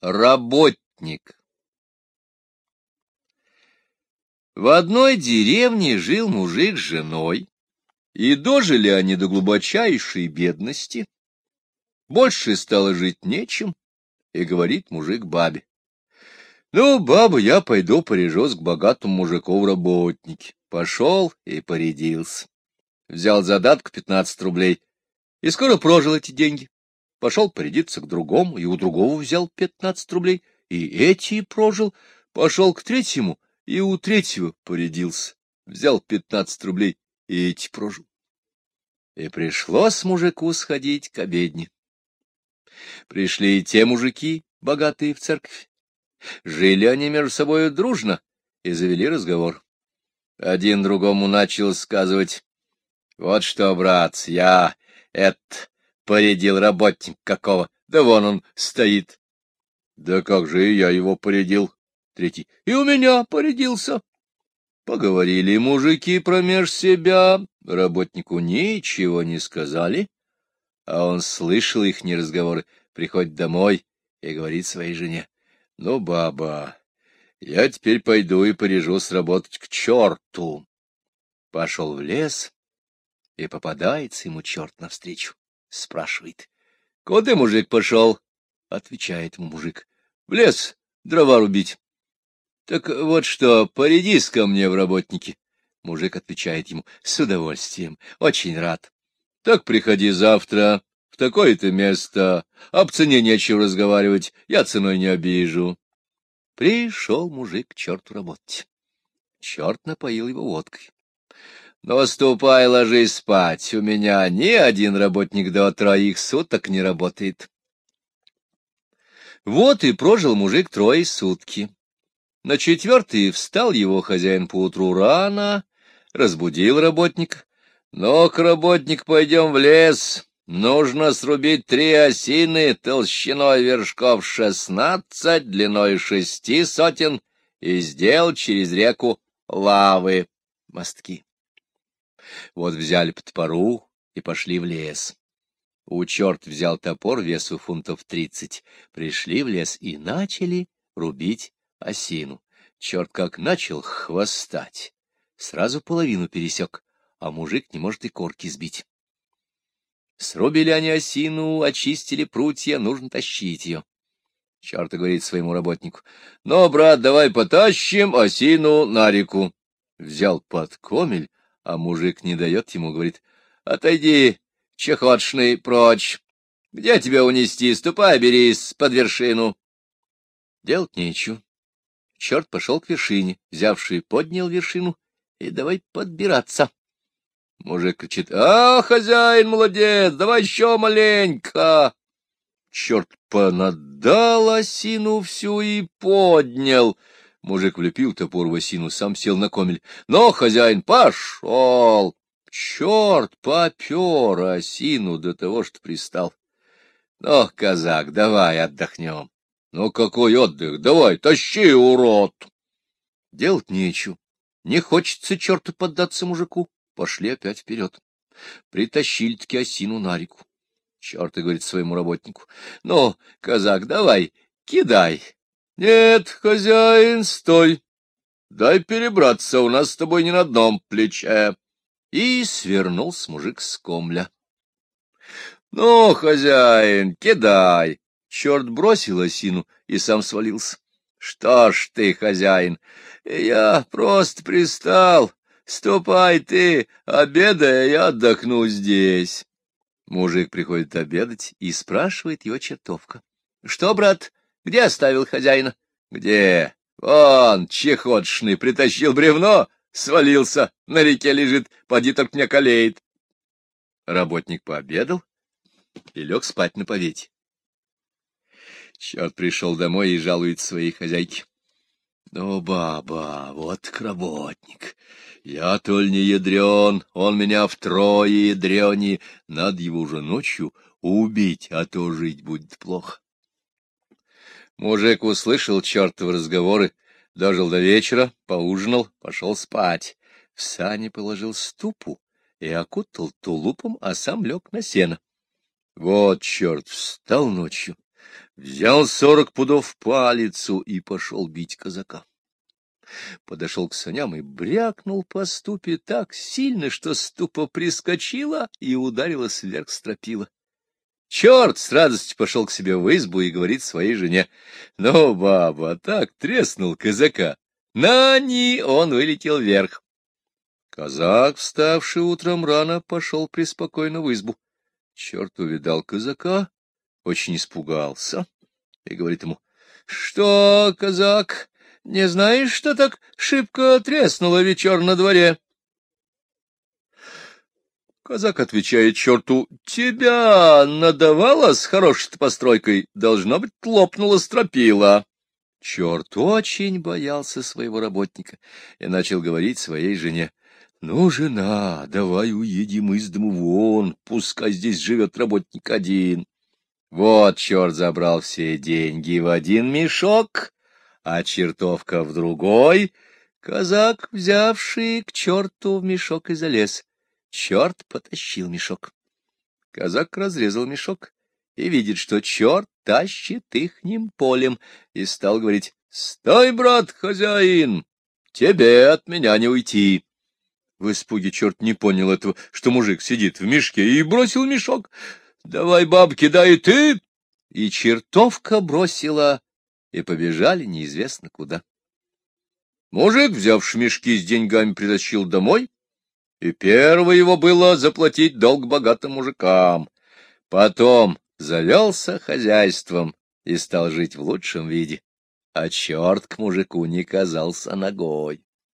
Работник В одной деревне жил мужик с женой, и дожили они до глубочайшей бедности. Больше стало жить нечем, и говорит мужик бабе. Ну, баба, я пойду порежусь к богатому мужику в работнике. Пошел и порядился. Взял задатку пятнадцать рублей, и скоро прожил эти деньги пошел порядиться к другому, и у другого взял пятнадцать рублей, и эти прожил, пошел к третьему, и у третьего порядился, взял пятнадцать рублей, и эти прожил. И пришлось мужику сходить к обедне. Пришли и те мужики, богатые в церковь. Жили они между собой дружно и завели разговор. Один другому начал сказывать, — Вот что, брат, я, это, Порядил работник какого. Да вон он стоит. Да как же и я его порядил. Третий. И у меня порядился. Поговорили мужики промеж себя. Работнику ничего не сказали. А он слышал их разговоры. Приходит домой и говорит своей жене. Ну, баба, я теперь пойду и порежу сработать к черту. Пошел в лес, и попадается ему черт навстречу. — спрашивает. — Куда мужик пошел? — отвечает мужик. — В лес дрова рубить. — Так вот что, порядись ко мне в работники. Мужик отвечает ему. — С удовольствием, очень рад. — Так приходи завтра в такое-то место. Об цене нечего разговаривать, я ценой не обижу. Пришел мужик к черту работать. Черт напоил его водкой. Но ступай, ложись спать, у меня ни один работник до троих суток не работает. Вот и прожил мужик трое сутки. На четвертый встал его хозяин поутру рано, разбудил работник. Ну-ка, работник, пойдем в лес. Нужно срубить три осины толщиной вершков шестнадцать, длиной шести сотен, и сделать через реку лавы мостки. Вот взяли по топору и пошли в лес. У черт взял топор весу фунтов тридцать. Пришли в лес и начали рубить осину. Черт как начал хвостать. Сразу половину пересек, а мужик не может и корки сбить. Срубили они осину, очистили прутья, нужно тащить ее. Черт говорит своему работнику, — Ну, брат, давай потащим осину на реку. Взял под комель, а мужик не дает ему, говорит, — Отойди, чехотшный, прочь. Где тебя унести? Ступай, берись под вершину. Делать нечего. Черт пошел к вершине, взявший поднял вершину, и давай подбираться. Мужик кричит, — А, хозяин, молодец, давай еще маленько. Черт понадал осину всю и поднял. Мужик влепил топор в осину, сам сел на комель. Но хозяин пошел! Черт попер осину до того, что пристал. Ну, казак, давай отдохнем. Ну, какой отдых? Давай, тащи, урод! Делать нечего. Не хочется черту поддаться мужику. Пошли опять вперед. Притащили-таки осину на реку. Черт говорит своему работнику. Ну, казак, давай, кидай. — Нет, хозяин, стой. Дай перебраться, у нас с тобой не на одном плече. И свернулся мужик с комля. — Ну, хозяин, кидай. Черт бросил осину и сам свалился. — Что ж ты, хозяин, я просто пристал. Ступай ты, обедай, я отдохну здесь. Мужик приходит обедать и спрашивает его чертовка. — Что, брат, где оставил хозяина? Где? Вон, чехотшный, притащил бревно, свалился, на реке лежит, поди так меня колеет. Работник пообедал и лег спать на повете. Черт пришел домой и жалует своей хозяйке. Ну, баба, вот к работник. Я толь не ядрен, он меня втрое ядрёнее. Надо его уже ночью убить, а то жить будет плохо. Мужик услышал чертовы разговоры, дожил до вечера, поужинал, пошел спать. В сани положил ступу и окутал тулупом, а сам лег на сено. Вот черт встал ночью, взял сорок пудов по лицу и пошел бить казака. Подошел к саням и брякнул по ступе так сильно, что ступа прискочила и ударила сверх стропила. Черт с радостью пошел к себе в избу и говорит своей жене, «Ну, баба, так треснул казака, на ни он вылетел вверх». Казак, вставший утром рано, пошел преспокойно в избу. Черт увидал казака, очень испугался и говорит ему, — Что, казак, не знаешь, что так шибко треснуло вечер на дворе? Казак отвечает черту, — Тебя надавало с хорошей постройкой, должно быть, лопнула стропила. Черт очень боялся своего работника и начал говорить своей жене, — Ну, жена, давай уедем из дому вон, пускай здесь живет работник один. Вот черт забрал все деньги в один мешок, а чертовка в другой. Казак, взявший к черту в мешок и залез. Черт потащил мешок. Казак разрезал мешок и видит, что черт тащит ихним полем, и стал говорить, — Стой, брат, хозяин, тебе от меня не уйти. В испуге черт не понял этого, что мужик сидит в мешке, и бросил мешок. «Давай, бабки, дай и ты!» И чертовка бросила, и побежали неизвестно куда. Мужик, взявший мешки с деньгами, притащил домой, и первое его было заплатить долг богатым мужикам. Потом завелся хозяйством и стал жить в лучшем виде, а черт к мужику не казался ногой.